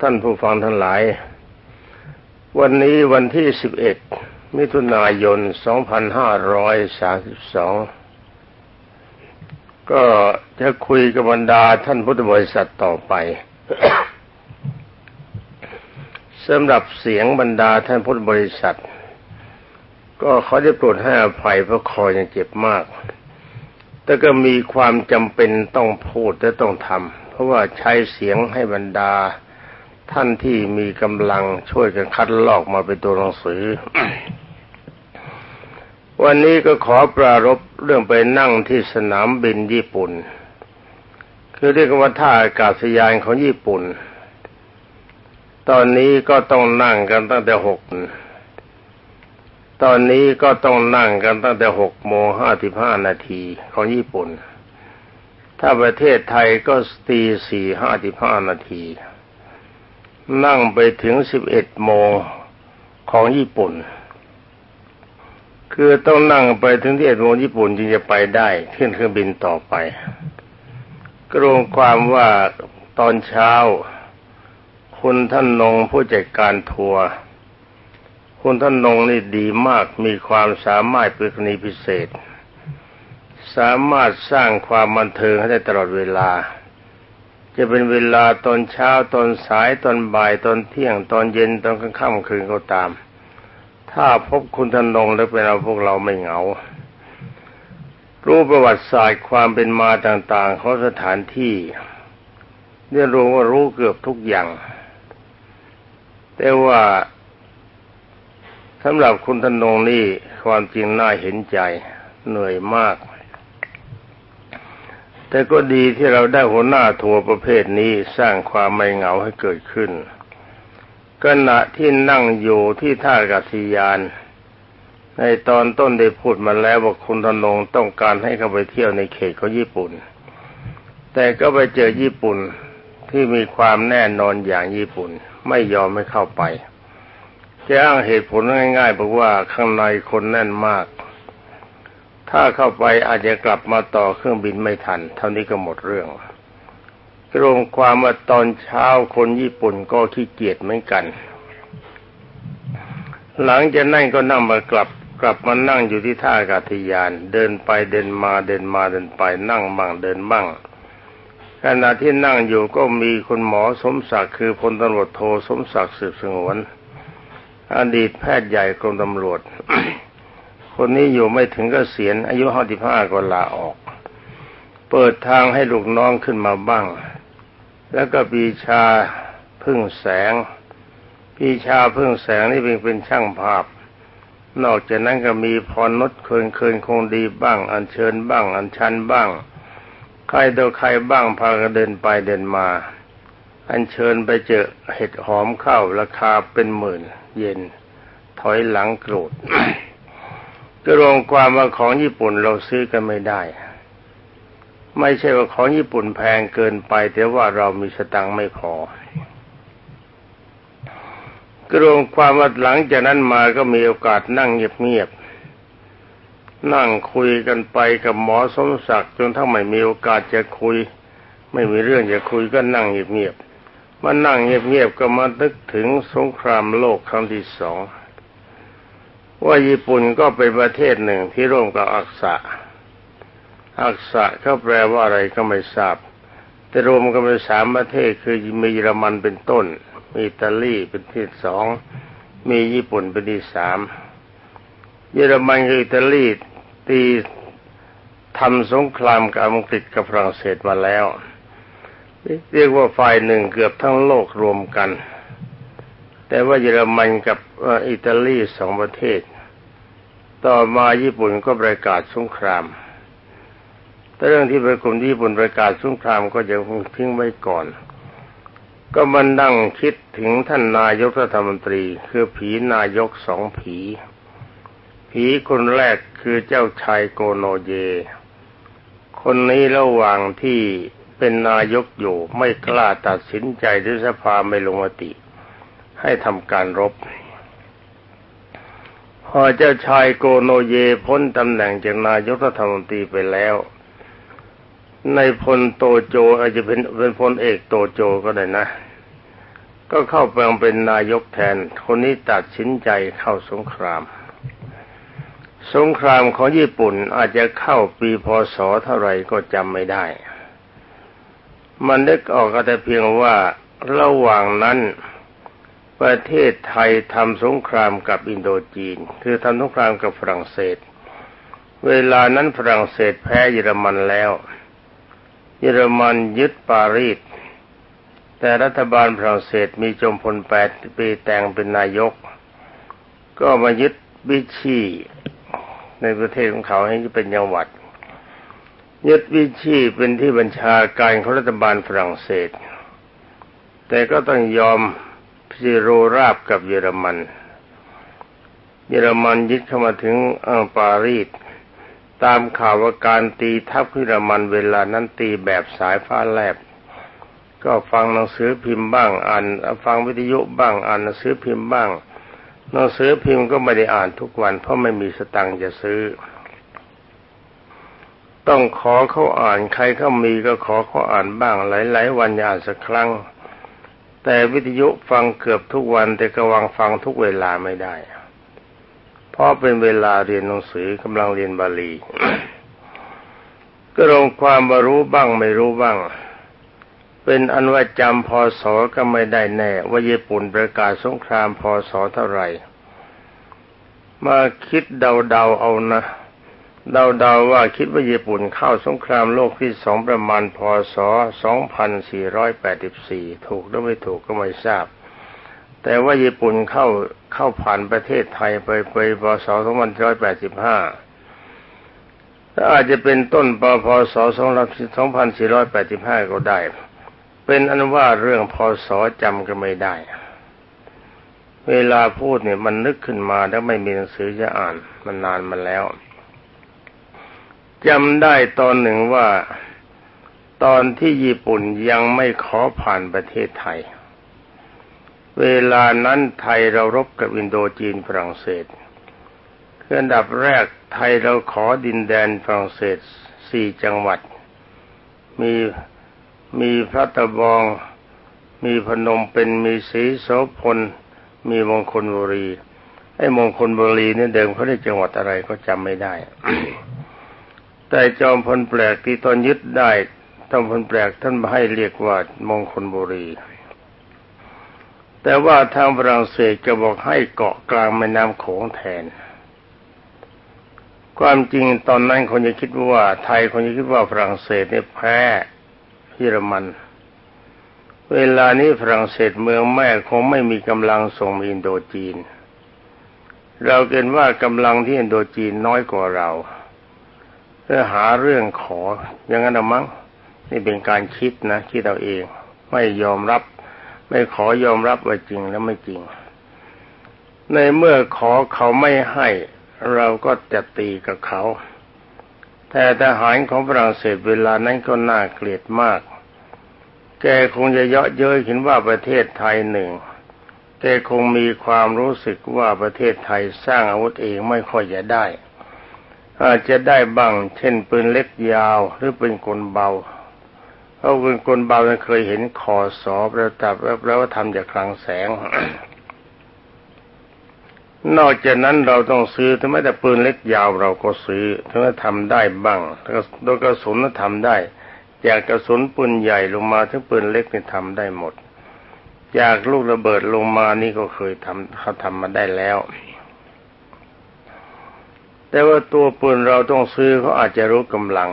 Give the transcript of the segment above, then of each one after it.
ท่านผู้ฟังทั้งหลาย วันนี้วันที่ 11 มิถุนายน 2532 ก็จะคุยกับบรรดาท่านพุทธบริษัทต่อไปสำหรับเสียงบรรดาท่านพุทธบริษัท ก็เขาจะโปรดให้อภัยเพราะคอยังเจ็บมาก แต่ก็มีความจำเป็นต้องพูดและต้องทำเพราะว่าใช้เสียงให้บรรดา ท่านที่มีกำลังช่วยกันคัดลอกมาเป็นตัวหนังสือ วันนี้ก็ขอปรารบเรื่องไปนั่งที่สนามบินญี่ปุ่น คือเรียกว่าท่าอากาศยานของญี่ปุ่น ตอนนี้ก็ต้องนั่งกันตั้งแต่หกตอนนี้ก็ต้องนั่งกันตั้งแต่หกโมงห้าสิบห้านาทีของญี่ปุ่น ถ้าประเทศไทยก็ตีสี่ห้าสิบห้านาที นั่งไปถึงสิบเอ็ดโมงของญี่ปุ่น คือต้องนั่งไปถึงที่เอ็ดโมงญี่ปุ่นจึงจะไปได้ขึ้นเครื่องบินต่อไปกรงความว่าตอนเช้า คุณท่านนงผู้จัดการทัวร์คุณท่านนงนี่ดีมากมีความสามารถเป็นคนพิเศษ สามารถสร้างความบันเทิงให้ได้ตลอดเวลา จะเป็นเวลาตอนเช้าตอนสายตอนบ่ายตอนเที่ยงตอนเย็นตอนกลางค่ำคืนก็ตาม ถ้าพบคุณธนงแล้วเป็นเราพวกเราไม่เหงา รู้ประวัติศาสตร์ความเป็นมาต่างๆของสถานที่เรียนรู้ว่ารู้เกือบทุกอย่าง แต่ว่าสำหรับคุณธนงนี่ความจริงน่าเห็นใจเหนื่อยมาก แต่ก็ดีที่เราได้หัวหน้าทัวร์ประเภทนี้สร้างความไม่เหงาให้เกิดขึ้นขณะที่นั่งอยู่ที่ท่าอากาศยาน ในตอนต้นได้พูดมาแล้วว่าคุณธนงต้องการให้เขาไปเที่ยวในเขตของญี่ปุ่น แต่ก็ไปเจอญี่ปุ่นที่มีความแน่นอนอย่างญี่ปุ่น ไม่ยอมให้เข้าไปจะอ้างเหตุผลง่ายๆบอกว่าข้างในคนแน่นมาก ถ้าเข้าไปอาจจะกลับมาต่อเครื่องบินไม่ทัน เท่านี้ก็หมดเรื่องรวมความว่าตอนเช้าคนญี่ปุ่นก็ขี้เกียจเหมือนกัน หลังจากนั่นก็นั่งมากลับกลับมานั่งอยู่ที่ท่าอากาศยาน เดินไปเดินมาเดินมาเดินไปนั่งบ้างเดินบ้างขณะที่นั่งอยู่ก็มีคุณหมอสมศักดิ์คือพลตำรวจโทสมศักดิ์สืบสงวน อดีตแพทย์ใหญ่กรมตำรวจ คนนี้อยู่ไม่ถึงก็เสียนอายุห้าสิบห้าก็ลาออก เปิดทางให้ลูกน้องขึ้นมาบ้าง แล้วก็ปีชาพึ่งแสงปีชาพึ่งแสงนี่เป็นเป็นช่างภาพ นอกจากนั้นก็มีพรนดเคินเคินคงดีบ้าง อันเชิญบ้าง อันชันบ้าง ใครตัวใครบ้างพากันเดินไปเดินมา อันเชิญไปเจอเห็ดหอมเข้าราคาเป็นหมื่น เย็น ถอยหลังโกรธ ก็รวมความว่าของญี่ปุ่นเราซื้อกันไม่ได้ ไม่ใช่ว่าของญี่ปุ่นแพงเกินไป แต่ว่าเรามีสตังค์ไม่พอก็รวมความว่าหลังจากนั้นมาก็มีโอกาสนั่งเงียบๆนั่งคุยกันไปกับหมอสมศักดิ์จนทั้งไม่มีโอกาสจะคุย ไม่มีเรื่องจะคุยก็นั่งเงียบๆมานั่งเงียบๆก็มานึกถึงสงครามโลกครั้งที่สอง ว่าญี่ปุ่นก็เป็นประเทศหนึ่งที่ร่วมกับอักษะ อักษะเขาแปลว่าอะไรก็ไม่ทราบ แต่รวมกันเป็นสามประเทศคือมีเยอรมันเป็นต้น มีอิตาลีเป็นที่สอง มีญี่ปุ่นเป็นที่สาม เยอรมันกับอิตาลีตีทำสงครามกับอังกฤษกับฝรั่งเศสมาแล้ว เรียกว่าฝ่ายหนึ่งเกือบทั้งโลกรวมกัน แต่ว่าเยอรมันกับอิตาลีสองประเทศ ต่อมาญี่ปุ่นก็ประกาศสงคราม แต่เรื่องที่ประกลุ่มญี่ปุ่นประกาศสงครามก็ยังคงทิ้งไว้ก่อน ก็มันนั่งคิดถึงท่านนายกรัฐมนตรี คือผีนายกสองผี ผีคนแรกคือเจ้าชายโกโนเย คนนี้ระหว่างที่เป็นนายกอยู่ไม่กล้าตัดสินใจด้วยสภาไม่ลงมติ ให้ทำการรบ พอเจ้าชายโกโนเยพ้นตำแหน่งจากนายกรัฐมนตรีไปแล้ว ในพลโตโจอาจจะเป็นเป็นพลเอกโตโจก็ได้นะ ก็เข้าไปเป็นนายกแทน คนนี้ตัดสินใจเข้าสงคราม สงครามของญี่ปุ่นอาจจะเข้าปีพศเท่าไหร่ก็จำไม่ได้ มันได้ออกแต่เพียงว่าระหว่างนั้น ประเทศไทยทำสงครามกับอินโดจีน คือทำสงครามกับฝรั่งเศส เวลานั้นฝรั่งเศสแพ้เยอรมันแล้ว เยอรมันยึดปารีสแต่รัฐบาลฝรั่งเศสมีจอมพลแปดปีแต่งเป็นนายก ก็มายึดวิชีในประเทศของเขาให้เป็นจังหวัด ยึดวิชีเป็นที่บัญชาการของรัฐบาลฝรั่งเศส แต่ก็ต้องยอม พิโรราบกับเยอรมัน เยอรมันยึดเข้ามาถึงอังปารีสตามข่าวว่าการตีทัพเยอรมันเวลานั้นตีแบบสายฟ้าแลบ ก็ฟังหนังสือพิมพ์บ้างอ่านฟังวิทยุบ้างอ่านหนังสือพิมพ์บ้างหนังสือพิมพ์ก็ไม่ได้อ่านทุกวัน เพราะไม่มีสตังค์จะซื้อ ต้องขอเขาอ่านใครเขามีก็ขอเขาอ่านบ้าง หลายๆวันอ่านสักครั้ง แต่วิทยุฟังเกือบทุกวัน แต่กระวังฟังทุกเวลาไม่ได้ เพราะเป็นเวลาเรียนหนังสือกำลังเรียนบาลี ก็ลงความมารู้บ้างไม่รู้บ้าง เป็นอันว่าจำพศก็ไม่ได้แน่ ว่าญี่ปุ่นประกาศสงครามพศเท่าไหร่ มาคิดเดาๆเอานะ เราเดาว่าคิดว่าญี่ปุ่นเข้าสงครามโลกที่สองประมาณพศ 2484 ถูกหรือไม่ถูกก็ไม่ทราบ แต่ว่าญี่ปุ่นเข้าเข้าผ่านประเทศไทยไปไปพศ2485 อาจจะเป็นต้นปพศ 2485 ก็ได้ เป็นอันว่าเรื่องพอสอจำก็ไม่ได้ เวลาพูดเนี่ยมันนึกขึ้นมาแล้วไม่มีหนังสือจะอ่านมันนานมาแล้ว จำได้ตอนหนึ่งว่า ตอนที่ญี่ปุ่นยังไม่ขอผ่านประเทศไทย เวลานั้นไทยเรารบกับอินโดจีนฝรั่งเศสเคืออันดับแรกไทยเราขอดินแดนฝรั่งเศสสี่จังหวัด มีมีพระตะบอง มีพนมเป็นมีสีโสพล มีมงคลบุรีไอ้มงคลบุรีนี่เดิมเขาได้จังหวัดอะไรก็จำไม่ได้ แต่จอมพลแปลกที่ตอนยึดได้จอมพลแปลกท่านให้เรียกว่ามงคลบุรี แต่ว่าทางฝรั่งเศสจะบอกให้เกาะกลางแม่น้ำโขงแทน ความจริงตอนนั้นคนจะคิดว่า ไทยคนจะคิดว่าฝรั่งเศสเนี่ยแพ้เยอรมัน เวลานี้ฝรั่งเศสเมืองแม่คงไม่มีกำลังส่งอินโดจีน เราเกินว่ากำลังที่อินโดจีนน้อยกว่าเรา พื่อหาเรื่องขอ อย่างนั้นมั้งนี่เป็นการคิดนะคิดเอาเอง ไม่ยอมรับ ไม่ขอยอมรับว่าจริงแล้วไม่จริง ในเมื่อขอเขาไม่ให้ เราก็จะตีกับเขา แต่ทหารของฝรั่งเศสเวลานั้นก็น่าเกลียดมาก แกคงจะเยาะเย้ยเห็นว่าประเทศไทยหนึ่งแกคงมีความรู้สึกว่าประเทศไทยสร้างอาวุธเองไม่ค่อยจะได้ อาจจะได้บ้าง เช่นปืนเล็กยาวหรือปืนกลเบาเพราะปืนกลเบาเราเคยเห็นคอสอประดับแล้วทำจากคลังแสง นอกจากนั้นเราต้องซื้อถึงแม้แต่ปืนเล็กยาวเราก็ซื้อถึงจะทำได้บ้างโดยกระสุนก็ทำได้ จากกระสุนปืนใหญ่ลงมาถึงปืนเล็กนี่ทำได้หมด จากลูกระเบิดลงมานี่ก็เคยทำเขาทำมาได้แล้ว แต่ว่าตัวปืนเราต้องซื้อเขาอาจจะรู้กำลัง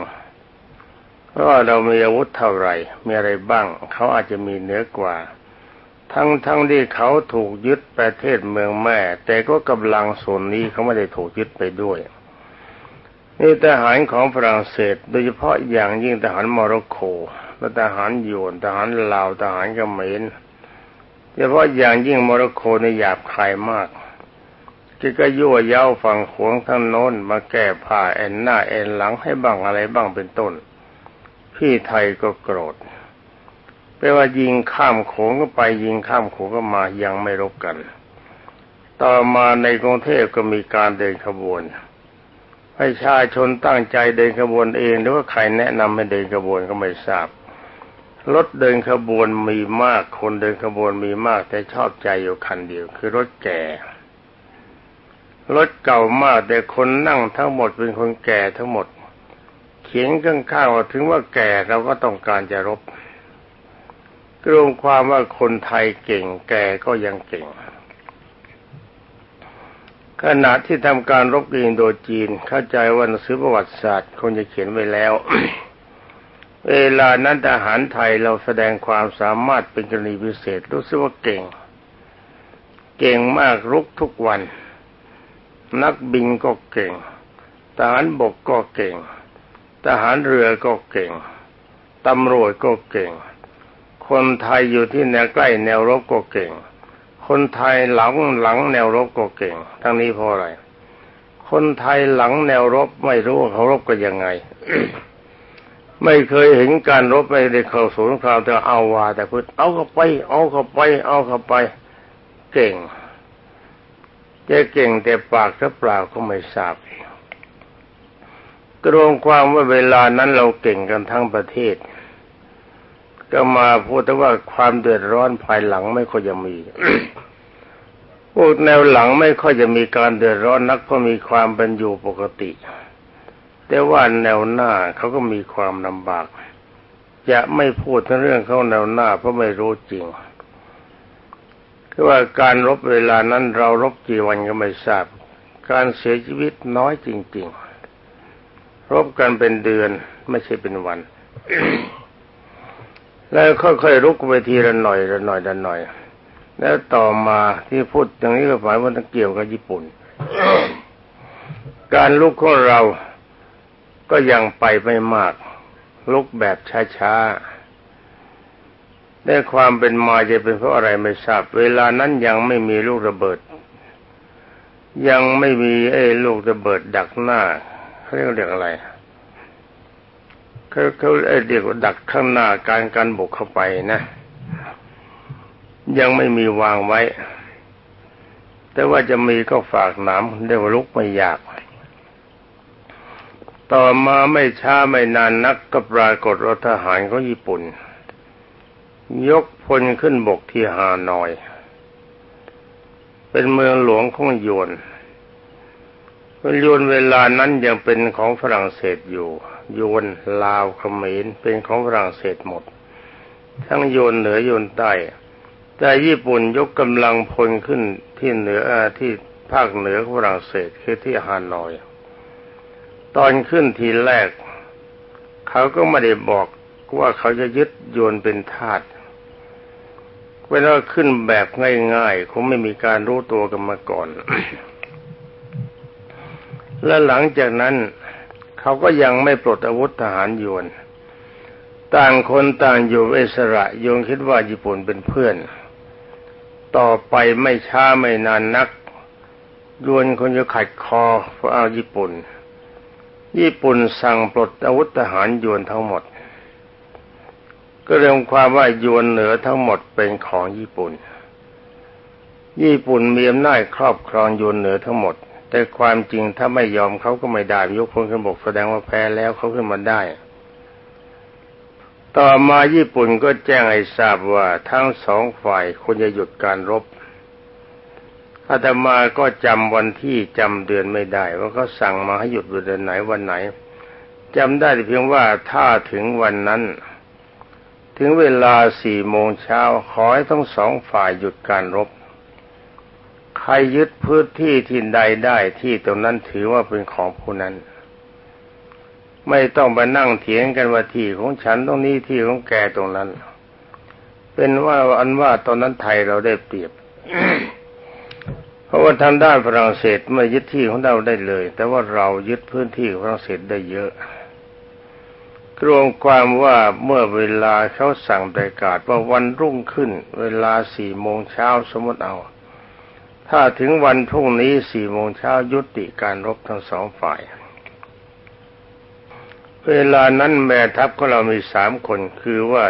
เพราะว่าเรามีอาวุธเท่าไหร่ มีอะไรบ้าง เขาอาจจะมีเหนือกว่า ทั้งทั้งที่เขาถูกยึดประเทศเมืองแม่ แต่ก็กำลังส่วนนี้เขาไม่ได้ถูกยึดไปด้วยนี่ทหารของฝรั่งเศส โดยเฉพาะอย่างยิ่งทหารโมร็อกโกและทหารยวนทหารลาวทหารเขมรเฉพาะอย่างยิ่งโมร็อกโกในหยาบคายมาก จะก็ยั่วเย้าฝั่งโขงทางโน้นมาแก้ผ้าแอ่นหน้าแอ่นหลังให้บ้างอะไรบ้างเป็นต้น พี่ไทยก็โกรธแปลว่ายิงข้ามโขงก็ไปยิงข้ามโขงก็มายังไม่รบกัน ต่อมาในกรุงเทพก็มีการเดินขบวนประชาชนตั้งใจเดินขบวนเองหรือว่าใครแนะนำให้เดินขบวนก็ไม่ทราบรถเดินขบวนมีมากคนเดินขบวนมีมากแต่ชอบใจอยู่คันเดียว คือรถแก่ รถเก่ามากแต่คนนั่งทั้งหมดเป็นคนแก่ทั้งหมด เขียนข้างๆว่าถึงว่าแก่เราก็ต้องการจะรบรวมความว่าคนไทยเก่ง แก่ก็ยังเก่ง ขณะที่ทำการรบกับอินโดจีนเข้าใจว่าหนังสือประวัติศาสตร์คงจะเขียนไว้แล้ว เวลานั้นทหารไทยเราแสดงความสามารถเป็นกรณีพิเศษรู้สึกว่าเก่ง เก่งมากรุกทุกวัน นักบินก็เก่ง ทหารบกก็เก่ง ทหารเรือก็เก่ง ตำรวจก็เก่ง คนไทยอยู่ที่แนวใกล้แนวรบก็เก่ง คนไทยหลังหลังแนวรบก็เก่ง ทั้งนี้เพราะอะไร คนไทยหลังแนวรบไม่รู้เขารบกันยังไง ไม่เคยเห็นการรบไม่ได้เข้าสงครามแต่เอาวาแต่พูดเอาเข้าไป เอาเข้าไป เอาเข้าไป เก่ง จะเก่งแต่ปากถ้าเปล่าก็ไม่ทราบกรวงความว่าเวลานั้นเราเก่งกันทั้งประเทศ ก็มาพูดแต่ว่าความเดือดร้อนภายหลังไม่ค่อยจะมีพวกแนวหลังไม่ค่อยจะมีการเดือดร้อนนักเพราะมีความเป็นอยู่ปกติ แต่ว่าแนวหน้าเขาก็มีความลำบาก จะไม่พูดเรื่องเขาแนวหน้าเพราะไม่รู้จริง คือว่าการรบเวลานั้นเรารบกี่วันก็ไม่ทราบ การเสียชีวิตน้อยจริง ๆ รบกันเป็นเดือนไม่ใช่เป็นวัน แล้วค่อยๆลุกไปทีละหน่อยละหน่อยละหน่อย แล้วต่อมาที่พูดอย่างนี้ก็หมายว่าต้องเกี่ยวกับญี่ปุ่น การลุกของเราก็ยังไปไม่มาก ลุกแบบช้าๆ ได้ความเป็นมาจะเป็นเพราะอะไรไม่ทราบ เวลานั้นยังไม่มีลูกระเบิด ยังไม่มีไอ้ลูกระเบิดดักหน้าเขาเรียกเรียกอะไรเขาเขาเรียกว่าดักข้างหน้าการการบุกเข้าไปนะ ยังไม่มีวางไว้ แต่ว่าจะมีก็ฝากหนามเรียกว่าลุกไม่ยากต่อมาไม่ช้าไม่นานนักก็ปรากฏรถทหารของญี่ปุ่น ยกพลขึ้นบกที่ฮานอย เป็นเมืองหลวงของยวนยวนเวลานั้นยังเป็นของฝรั่งเศสอยู่โยนลาวเขมรเป็นของฝรั่งเศสหมด ทั้งโยนเหนือโยนใต้แต่ญี่ปุ่นยกกำลังพลขึ้นที่เหนือที่ภาคเหนือของฝรั่งเศสคือที่ฮานอย ตอนขึ้นทีแรก เขาก็ไม่ได้บอกว่าเขาจะยึดโยนเป็นทาส เวลาขึ้นแบบง่ายๆคงไม่มีการรู้ตัวกันมาก่อน และหลังจากนั้นเขาก็ยังไม่ปลดอาวุธทหารยวน ต่างคนต่างอยู่อิสระยงคิดว่าญี่ปุ่นเป็นเพื่อน ต่อไปไม่ช้าไม่นานนักยวนคนจะขัดคอเพราะเอาญี่ปุ่น ญี่ปุ่นสั่งปลดอาวุธทหารยวนทั้งหมด ก็เรียกความว่ายวนเหนือทั้งหมดเป็นของญี่ปุ่น ญี่ปุ่นมีอำนาจครอบครองยวนเหนือทั้งหมด แต่ความจริงถ้าไม่ยอมเขาก็ไม่ได้ยกพลขึ้นบกแสดงว่าแพ้แล้วเขาขึ้นมาได้ ต่อมาญี่ปุ่นก็แจ้งให้ทราบว่าทั้งสองฝ่ายควรจะหยุดการรบอาตมาก็จำวันที่จำเดือนไม่ได้ ว่าเขาสั่งมาให้หยุดเดือนไหนวันไหนจำได้เพียงว่าถ้าถึงวันนั้น ถึงเวลาสี่โมงเช้าขอให้ทั้งสองฝ่ายหยุดการรบ ใครยึดพื้นที่ที่ใดได้ที่ตรงนั้นถือว่าเป็นของผู้นั้น ไม่ต้องไปนั่งเถียงกันว่าที่ของฉันตรงนี้ที่ของแกตรงนั้น เป็นว่าอันว่าตอนนั้นไทยเราได้เปรียบ เพราะว่าทางด้านฝรั่งเศสไม่ยึดที่ของเราได้เลย แต่ว่าเรายึดพื้นที่ฝรั่งเศสได้เยอะ รวมความว่าเมื่อเวลาเขาสั่งประกาศว่าวันรุ่งขึ้น เวลาสี่โมงเช้าสมมติเอา ถ้าถึงวันพรุ่งนี้สี่โมงเช้ายุติการรบทั้งสองฝ่าย เวลานั้นแม่ทัพของเรามีสามคนคือว่า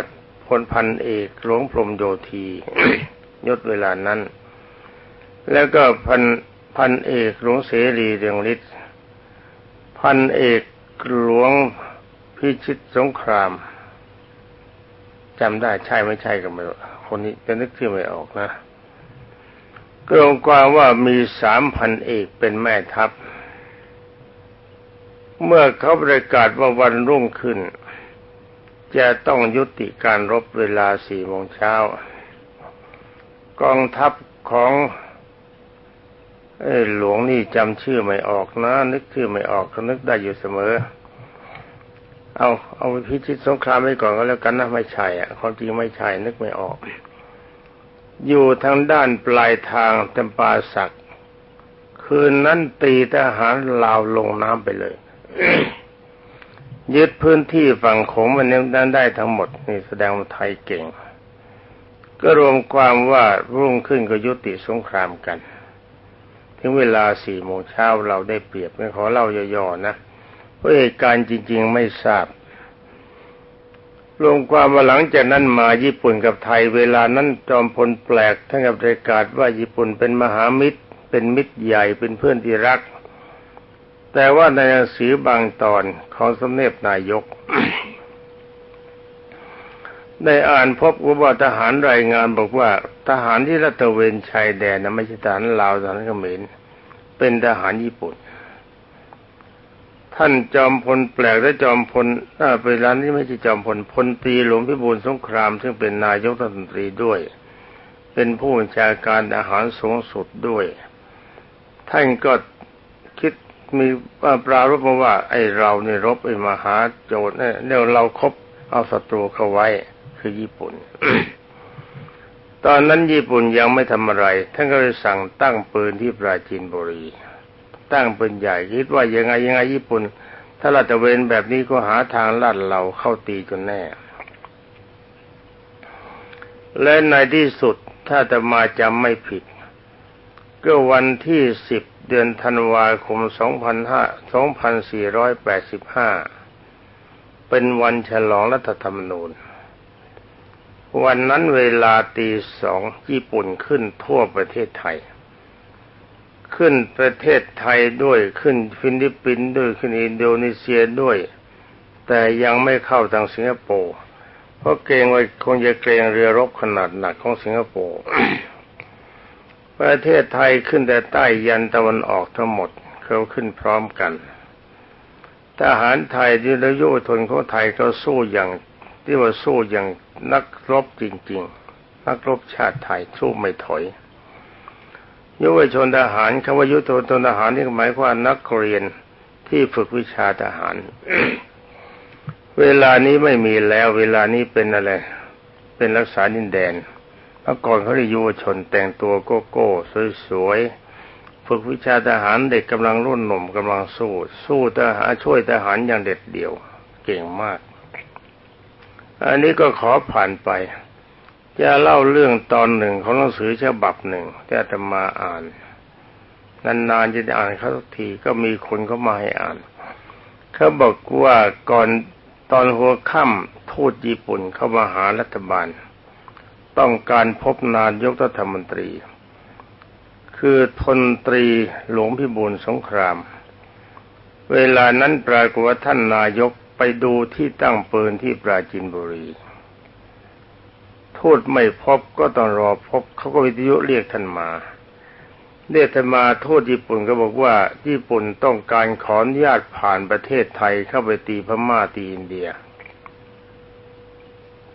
พลพันเอกหลวงพรมโยธียศเวลานั้น แล้วก็พันพันเอกหลวงเสรีเรืองฤทธิ์พันเอกหลวง พิชิตสงครามจำได้ใช่ไม่ใช่ก็ไม่รู้คนนี้จะนึกชื่อไม่ออกนะก็รวมความว่ามีสามพันเอกเป็นแม่ทัพ เมื่อเขาประกาศว่าวันรุ่งขึ้น จะต้องยุติการรบเวลาสี่โมงเช้ากองทัพของเอ้หลวงนี่จำชื่อไม่ออกนะ นึกชื่อไม่ออกเขานึกได้อยู่เสมอ เอาเอาพิชิตสงครามไว้ก่อนก็แล้วกันนะไม่ใช่อะความจริงไม่ใช่นึกไม่ออก อยู่ทางด้านปลายทางจำปาสักคืนนั้นตีทหารลาวลงน้ำไปเลย ยึดพื้นที่ฝั่งโขงมันนั้นได้ทั้งหมดนี่แสดงว่าไทยเก่ง ก็รวมความว่ารุ่งขึ้นก็ยุติสงครามกัน ถึงเวลาสี่โมงเช้าเราได้เปรียบไม่ขอเล่าย่อๆนะ ราะเหตุการณ์จริง ๆ ไม่ทราบรวมความว่าหลังจากนั้นมาญี่ปุ่นกับไทยเวลานั้นจอมพลแปลกทั้งกับประกาศว่าญี่ปุ่นเป็นมหามิตร เป็นมิตรใหญ่เป็นเพื่อนที่รัก แต่ว่าในหนังสือบางตอนของสมเด็จนายก ได้อ่านพบว่าทหารรายงานบอกว่า ทหารที่รัตเวนชายแดนนะไม่ใช่ทหารลาวทหารเขมรเป็นทหารญี่ปุ่น ท่านจอมพลแปลกและจอมพลน่าเป็นร้านที่ไม่ใช่จอมพลพลตรีหลวงพิบูลสงคราม ซึ่งเป็นนายกรัฐมนตรีด้วย เป็นผู้บัญชาการทหารสูงสุดด้วย ท่านก็คิดมีปรารบมาว่า ไอ้เรานี่รบไอ้มหาโจรเนี่ยเราครบเอาศัตรูเข้าไว้คือญี่ปุ่น ตอนนั้นญี่ปุ่นยังไม่ทำอะไร ท่านก็เลยสั่งตั้งปืนที่ปราจีนบุรี ตั้งเปืนใหญ่คิดว่ายังไงยังไงญี่ปุ่น ถ้าลาดตระเวนแบบนี้ก็หาทางลัดเราเข้าตีจนแน่ และในที่สุดถ้าอาตมาจำไม่ผิด ก็วันที่สิบเดือนธันวาคมสองพันห้าสองพันสี่ร้อยแปดสิบห้าเป็นวันฉลองรัฐธรรมนูญ วันนั้นเวลาตีสองญี่ปุ่นขึ้นทั่วประเทศไทย ขึ้นประเทศไทยด้วยขึ้นฟิลิปปินส์ด้วยขึ้นอินโดนีเซียด้วย แต่ยังไม่เข้าทางสิงคโปร์เพราะเกรงว่าคงจะเกรงเรือรบขนาดหนักของสิงคโปร์ประเทศไทยขึ้นแต่ใต้ยันตะวันออกทั้งหมดเขาขึ้นพร้อมกันทหารไทยที่ระยุทนของไทยก็สู้อย่างที่ว่าสู้อย่างนักรบจริง ๆ นักรบชาติไทยสู้ไม่ถอย ยุวชนทหารคำว่ายุทธชนทหารนี่หมายความนักเรียนที่ฝึกวิชาทหาร เวลานี้ไม่มีแล้ว เวลานี้เป็นอะไร เป็นรักษาดินแดนเมื่อก่อนเขาเรียกยุวชนแต่งตัวโก้โก้สวยๆฝึกวิชาทหารเด็กกำลังรุ่นหนุ่มกำลังสู้ สู้ทหารช่วยทหารอย่างเด็ดเดี่ยว เก่งมาก อันนี้ก็ขอผ่านไป จะเล่าเรื่องตอนหนึ่งของหนังสือฉบับหนึ่งที่อาตมาอ่านนานๆจะได้อ่านเขาสักทีก็มีคนเขามาให้อ่านเขาบอกว่าก่อนตอนหัวค่ำทูตญี่ปุ่นเข้ามาหารัฐบาล ต้องการพบนายกรัฐมนตรี คือพลตรีหลวงพิบูลสงคราม เวลานั้นปรากฏว่าท่านนายกไปดูที่ตั้งปืนที่ปราจินบุรี ทูตไม่พบก็ต้องรอพบเขาก็วิทยุเรียกท่านมาเรียกท่านมาทูตญี่ปุ่นก็บอกว่าญี่ปุ่นต้องการขออนุญาตผ่านประเทศไทยเข้าไปตีพม่าตีอินเดีย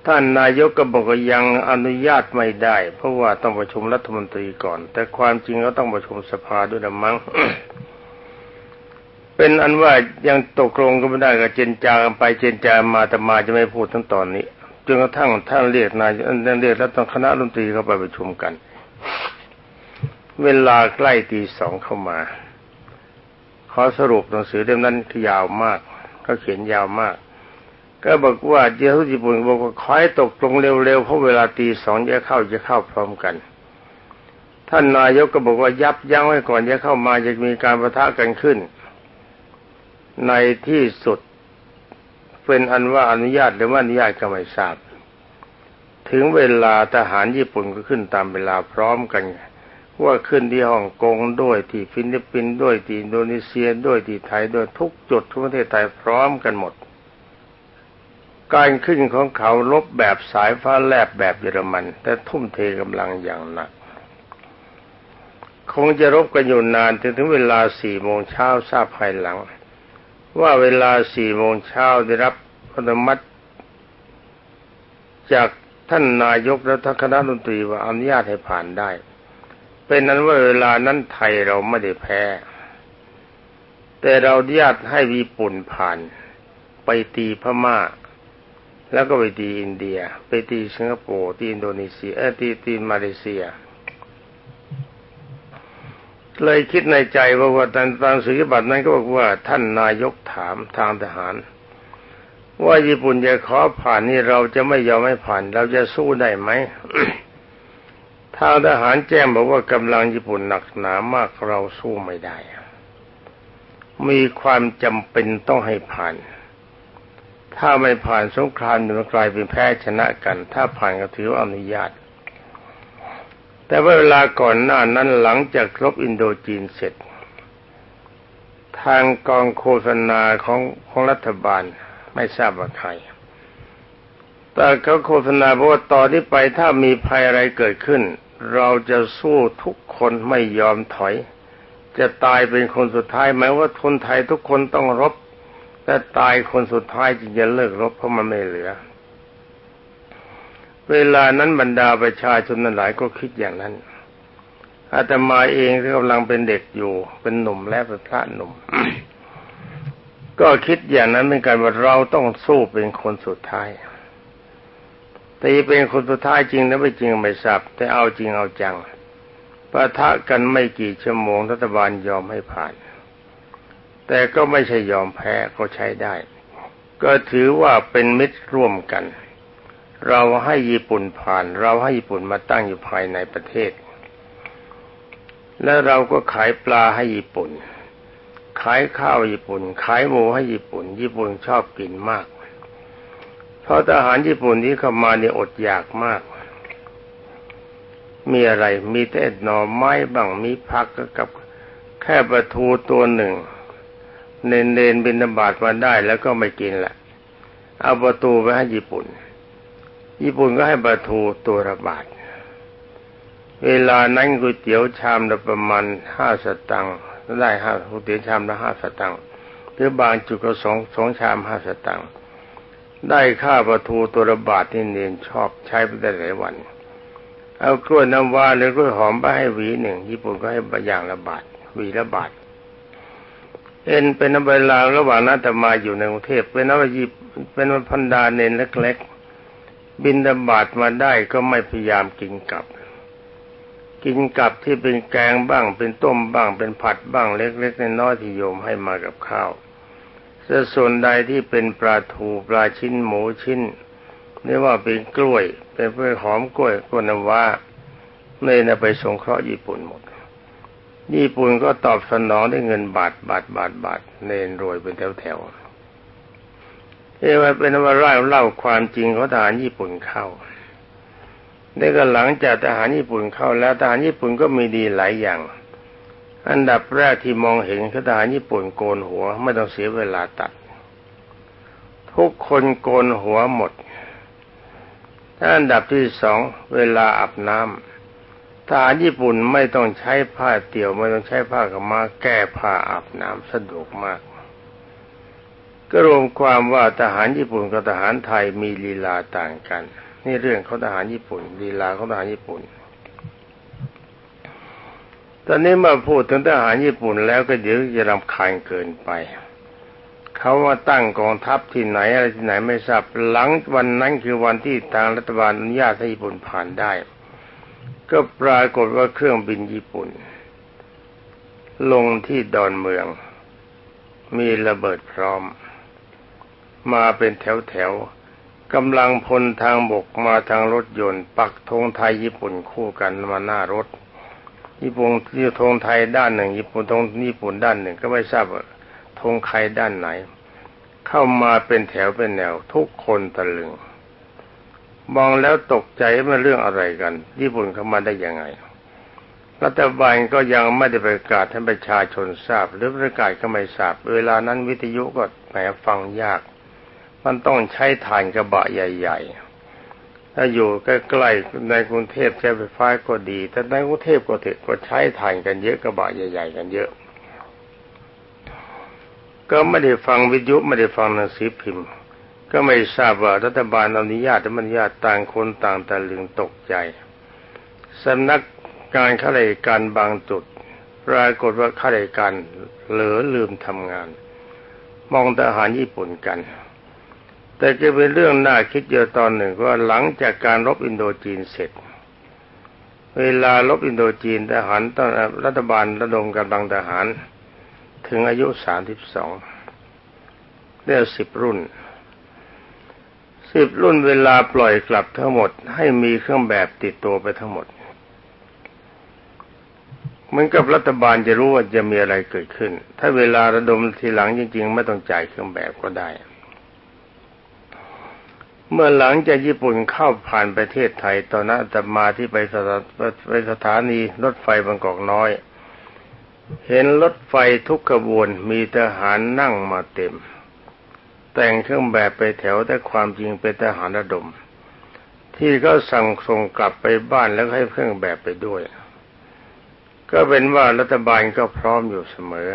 ท่านนายกก็บอกว่ายังอนุญาตไม่ได้ เพราะว่าต้องประชุมรัฐมนตรีก่อน แต่ความจริงก็ต้องประชุมสภาด้วยนะมั้งเป็นอันว่ายังตกลงกันไม่ได้กับเจนจากันไปเจนจามาแต่มาจะไม่พูดทั้งตอนนี้ จนกระทั่งท่านเรียกนายท่านเรียกแล้วต้องคณะรัฐมนตรีเข้าไปประชุมกัน เวลาใกล้ตีสองเข้ามา ขอสรุปหนังสือเล่มนั้นยาวมากเขาเขียนยาวมาก ก็บอกว่าเจ้าญี่ปุ่นบอกว่าขอให้ตกลงเร็วๆเพราะเวลาตีสองจะเข้าจะเข้าพร้อมกัน ท่านนายกก็บอกว่ายับยั้งไว้ก่อนจะเข้ามาจะมีการประทะกันขึ้น ในที่สุด เป็นอันว่าอนุญาตหรือว่าอนุญาตก็ไม่ทราบ ถึงเวลาทหารญี่ปุ่นก็ขึ้นตามเวลาพร้อมกันว่าขึ้นที่ฮ่องกงด้วยที่ฟิลิปปินส์ด้วยที่อินโดนีเซียด้วยที่ไทยด้วยทุกจุดทั่วประเทศไทยพร้อมกันหมด การขึ้นของเขารบแบบสายฟ้าแลบแบบเยอรมัน แต่ทุ่มเทกำลังอย่างหนัก คงจะรบกันอยู่นานจนถึงเวลาสี่โมงเช้าทราบภายหลัง ว่าเวลาสี่โมงเช้าได้รับอนุมัติจากท่านนายกและท่านคณะดนตรีว่าอนุญาตให้ผ่านได้ เป็นนั้นว่าเวลานั้นไทยเราไม่ได้แพ้ แต่เราอนุญาตให้ญี่ปุ่นผ่าน ไปตีพม่า แล้วก็ไปตีอินเดีย ไปตีสิงคโปร์ตีอินโดนีเซียเออตีตีมาเลเซีย เลยคิดในใจว่าว่าตอนตอนสุริบัตรนั้นก็บอกว่าท่านนายกถามทางทหาร ว่าญี่ปุ่นจะขอผ่านนี่เราจะไม่ยอมให้ผ่าน เราจะสู้ได้ไหมทางทหารแจ้งบอกว่ากำลังญี่ปุ่นหนักหนามากเราสู้ไม่ได้ มีความจำเป็นต้องให้ผ่าน ถ้าไม่ผ่านสงครามจะกลายเป็นแพ้ชนะกัน ถ้าผ่านก็ถือว่าอนุญาต แต่เวลาก่อนหน้านั้นหลังจากรบอินโดจีนเสร็จ ทางกองโฆษณาของของรัฐบาลไม่ทราบว่าใครแต่เขาโฆษณาบอกว่าต่อที่ไปถ้ามีภัยอะไรเกิดขึ้น เราจะสู้ทุกคนไม่ยอมถอย จะตายเป็นคนสุดท้ายหมายว่าคนไทยทุกคนต้องรบแต่ตายคนสุดท้ายจึงจะเลิกรบเพราะมันไม่เหลือ เวลานั้นบรรดาประชาชนนั้นหลายก็คิดอย่างนั้นอาตมาเองที่กำลังเป็นเด็กอยู่ เป็นหนุ่มและเป็นพระหนุ่ม ก็คิดอย่างนั้นเหมือนกันว่าเราต้องสู้เป็นคนสุดท้ายตีเป็นคนสุดท้ายจริงนะไม่จริงไม่ทราบแต่เอาจริงเอาจังปะทะกันไม่กี่ชั่วโมงรัฐบาลยอมให้ผ่าน แต่ก็ไม่ใช่ยอมแพ้ก็ใช้ได้ ก็ถือว่าเป็นมิตรร่วมกัน เราให้ญี่ปุ่นผ่าน เราให้ญี่ปุ่นมาตั้งอยู่ภายในประเทศ และเราก็ขายปลาให้ญี่ปุ่น ขายข้าวญี่ปุ่น ขายหมูให้ญี่ปุ่น ญี่ปุ่นชอบกินมาก เพราะทหารญี่ปุ่นที่เข้ามาเนี่ยอดอยากมาก มีอะไร มีแต่หน่อไม้บ้างมีผักกับแค่ปลาทูตัวหนึ่ง เนนเนนบินบาตมาได้แล้วก็ไม่กินละเอาปลาทูไปให้ญี่ปุ่น ญี่ปุ่นก็ให้ปลาทูตัวระบาท เวลานั้นก๋วยเตี๋ยวชามละประมาณห้าสตังค์ได้ห้าก๋วยเตี๋ยวชามละห้าสตังค์หรือบางจุดก็สองสองชามห้าสตังค์ได้ค่าประทูตัวระบาดที่เนียนชอบใช้ไปได้หลายวัน เอากล้วยน้ำว้าหรือกล้วยหอมไปให้หวีหนึ่งญี่ปุ่นก็ให้บอย่างละบาทหวีละบาทเอ็นเป็นนเวลาระหว่างนั้นแต่มาอยู่ในกรุงเทพเป็นนวยิบเป็นวันพันดาเนนเล็ก บินระบาดมาได้ก็ไม่พยายามกินกลับ กินกลับที่เป็นแกงบ้าง เป็นต้มบ้าง เป็นผัดบ้างเล็กๆน้อยๆที่โยมให้มากับข้าวส่วนใดที่เป็นปลาทูปลาชิ้นหมูชิ้นเรียกว่าเป็นกล้วย เป็นเพื่อหอมกล้วยกวนว่าเนนไปสงเคราะห์ญี่ปุ่นหมด ญี่ปุ่นก็ตอบสนองด้วยเงินบาทบาทบาทบาทเนนรวยเป็นแถวๆ เอว่าเป็นว่าเล่าเล่าความจริงของทหารญี่ปุ่นเข้านี่ก็หลังจากทหารญี่ปุ่นเข้าแล้วทหารญี่ปุ่นก็มีดีหลายอย่าง อันดับแรกที่มองเห็นคือทหารญี่ปุ่นโกนหัวไม่ต้องเสียเวลาตัด ทุกคนโกนหัวหมดถ้าอันดับที่สองเวลาอาบน้ำทหารญี่ปุ่นไม่ต้องใช้ผ้าเตี่ยวไม่ต้องใช้ผ้ากมาแก้ผ้าอาบน้ำสะดวกมาก ก็รวมความว่าทหารญี่ปุ่นกับทหารไทยมีลีลาต่างกัน นี่เรื่องเขาทหารญี่ปุ่นลีลาเขาทหารญี่ปุ่น ตอนนี้มาพูดถึงทหารญี่ปุ่นแล้วก็เดี๋ยวจะรำคาญเกินไปเขาว่าตั้งกองทัพที่ไหนอะไรที่ไหนไม่ทราบหลังวันนั้นคือวันที่ทางรัฐบาลอนุญาตให้ญี่ปุ่นผ่านได้ ก็ปรากฏว่าเครื่องบินญี่ปุ่น ลงที่ดอนเมือง มีระเบิดพร้อม มาเป็นแถวๆกำลังพลทางบกมาทางรถยนต์ ปักธงไทยญี่ปุ่นคู่กันมาหน้ารถ ญี่ปุ่นที่ธงไทยด้านหนึ่ง ญี่ปุ่นธงญี่ปุ่นด้านหนึ่ง ก็ไม่ทราบว่าธงใครด้านไหน เข้ามาเป็นแถวเป็นแนว ทุกคนตะลึงมองแล้วตกใจว่าเรื่องอะไรกัน ญี่ปุ่นเข้ามาได้ยังไง รัฐบาลก็ยังไม่ได้ประกาศให้ประชาชนทราบ หรือประกาศก็ไม่ทราบ เวลานั้นวิทยุก็แหมฟังยาก มันต้องใช้ถ่านกระบะใหญ่ๆ ถ้าอยู่ใกล้ๆในกรุงเทพใช้ไฟฟ้าก็ดี แต่ในกรุงเทพก็เถอะก็ใช้ถ่านกันเยอะกระบะใหญ่ ๆ กันเยอะ ก็ไม่ได้ฟังวิทยุไม่ได้ฟังหนังสือพิมพ์ ก็ไม่ทราบว่ารัฐบาลอนุญาตหรือไม่อนุญาตต่างคนต่างตะลึงตกใจสำนักการข้าราชการบางจุดปรากฏว่าข้าราชการเหลือลืมทำงาน มองทหารญี่ปุ่นกัน แต่ก็เป็นเรื่องน่าคิดเยอะตอนหนึ่งว่าหลังจากการรบอินโดจีนเสร็จ เวลารบอินโดจีนทหารต้อนรัฐบาลระดมกำลังทหาร ถึงอายุสามสิบสองได้สิบรุ่นสิบรุ่นเวลาปล่อยกลับทั้งหมด ให้มีเครื่องแบบติดตัวไปทั้งหมดเหมือนกับรัฐบาลจะรู้ว่าจะมีอะไรเกิดขึ้น ถ้าเวลาระดมทีหลังจริง ๆ ไม่ต้องจ่ายเครื่องแบบก็ได้ เมื่อหลังจากญี่ปุ่นเข้าผ่านประเทศไทยตอนนั้นจะมาที่ไปสถาไปสถานีรถไฟบางกอกน้อย เห็นรถไฟทุกขบวนมีทหารนั่งมาเต็ม แต่งเครื่องแบบไปแถวแต่ความจริงเป็นทหารระดม ที่เขาสั่งส่งกลับไปบ้านแล้วให้เครื่องแบบไปด้วย ก็เป็นว่ารัฐบาลก็พร้อมอยู่เสมอ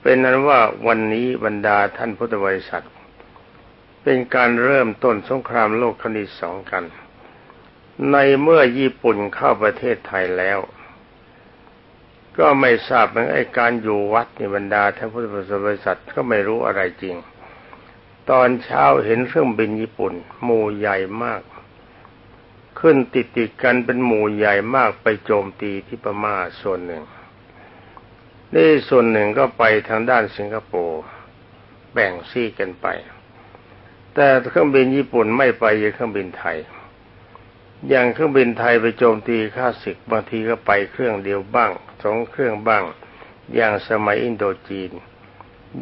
เป็นนั้นว่าวันนี้บรรดาท่านพุทธบริษัท เป็นการเริ่มต้นสงครามโลกครั้งที่สองกัน ในเมื่อญี่ปุ่นเข้าประเทศไทยแล้ว ก็ไม่ทราบเหมือนไอ้การอยู่วัดในบรรดาท่านพุทธบริษัทก็ไม่รู้อะไรจริง ตอนเช้าเห็นเครื่องบินญี่ปุ่น หมู่ใหญ่มาก ขึ้นติดติดกันเป็นหมู่ใหญ่มากไปโจมตีที่พม่าส่วนหนึ่งนี่ส่วนหนึ่งก็ไปทางด้านสิงคโปร์แบ่งซีกันไป แต่เครื่องบินญี่ปุ่นไม่ไปยังเครื่องบินไทย อย่างเครื่องบินไทยไปโจมตีข้าศึกบางทีก็ไปเครื่องเดียวบ้างสองเครื่องบ้าง อย่างสมัยอินโดจีน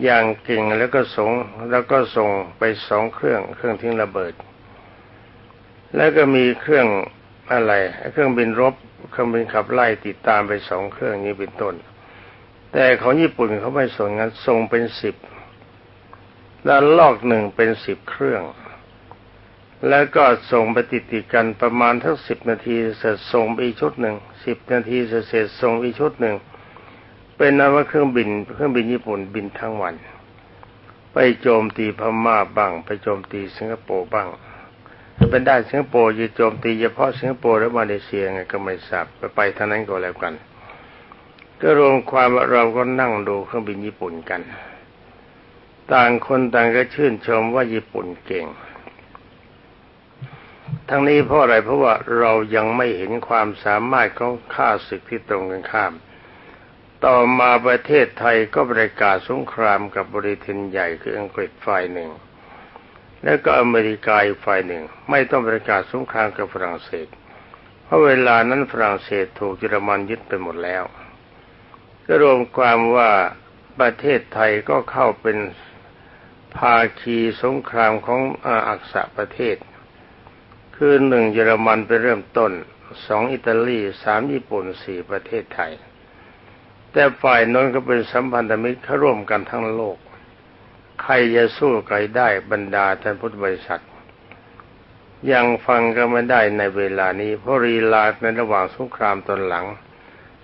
อย่างเก่งแล้วก็ส่งแล้วก็ส่งไปสองเครื่องเครื่องทิ้งระเบิด แล้วก็มีเครื่องอะไรเครื่องบินรบเครื่องบินขับไล่ติดตามไปสองเครื่องนี้เป็นต้น แต่ของญี่ปุ่นเขาไม่ส่งงั้นส่งเป็นสิบ แล้วลอกหนึ่งเป็นสิบเครื่อง แล้วก็ส่งไปติดติดกันประมาณทั้งสิบนาทีเสร็จส่งไปอีกชุดหนึ่งสิบนาทีเสร็จส่งอีกชุดหนึ่งเป็นนั้นว่าเครื่องบินเครื่องบินญี่ปุ่นบินทั้งวัน ไปโจมตีพม่าบ้าง ไปโจมตีสิงคโปร์บ้างเป็นได้สิงคโปร์จะโจมตีเฉพาะสิงคโปร์หรือมาเลเซียไงก็ไม่ทราบไปไปท่านั้นก็แล้วกัน ก็รวมความว่าเราก็นั่งดูเครื่องบินญี่ปุ่นกัน ต่างคนต่างก็ชื่นชมว่าญี่ปุ่นเก่ง ทั้งนี้เพราะอะไรเพราะว่าเรายังไม่เห็นความสามารถของข้าศึกที่ตรงกันข้าม ต่อมาประเทศไทยก็ประกาศสงครามกับบริเทนใหญ่คืออังกฤษฝ่ายหนึ่ง แล้วก็อเมริกาอีกฝ่ายหนึ่ง ไม่ต้องประกาศสงครามกับฝรั่งเศส เพราะเวลานั้นฝรั่งเศสถูกเยอรมันยึดไปหมดแล้ว ก็รวมความว่าประเทศไทยก็เข้าเป็น ภาคีสงครามของอักษะประเทศ คือหนึ่งเยอรมันไปเริ่มต้นสองอิตาลีสามญี่ปุ่นสี่ประเทศไทย แต่ฝ่ายนั้นก็เป็นสัมพันธมิตรเขาร่วมกันทั้งโลก ใครจะสู้ใครได้บรรดาท่านพุทธบริษัท ยังฟังก็ไม่ได้ในเวลานี้ เพราะรีลาในระหว่างสงครามตอนหลัง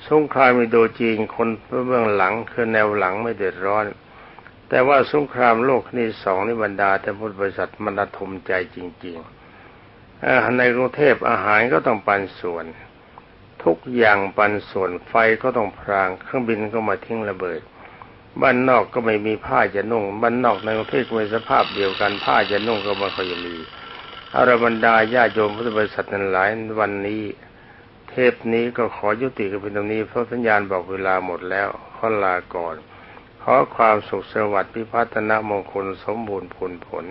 สงครามมีโดจีนคนเบื้องหลังคือแนวหลังไม่เดือดร้อน แต่ว่าสงครามโลกนี่สองนี่บรรดาท่านพุทธบริษัทมันระทมใจจริงๆในกรุงเทพอาหารก็ต้องปันส่วน ทุกอย่างปันส่วนไฟก็ต้องพรางเครื่องบินก็มาทิ้งระเบิด บ้านนอกก็ไม่มีผ้าจะนุ่ง บ้านนอกในประเทศก็มีสภาพเดียวกันผ้าจะนุ่งก็ไม่ค่อยมีอารบรรดาญาโยมพุทธบริษัทนั้นหลายวันนี้เทปนี้ก็ขอยุติกันเป็นตรงนี้เพราะสัญญาณบอกเวลาหมดแล้วขอลาก่อน ขอความสุขสวัสดิ์พิพัฒนมงคลสมบูรณ์ผลผล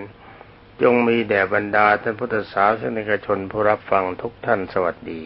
จงมีแด่บรรดาท่านพุทธศาสนิกชนผู้รับฟังทุกท่านสวัสดี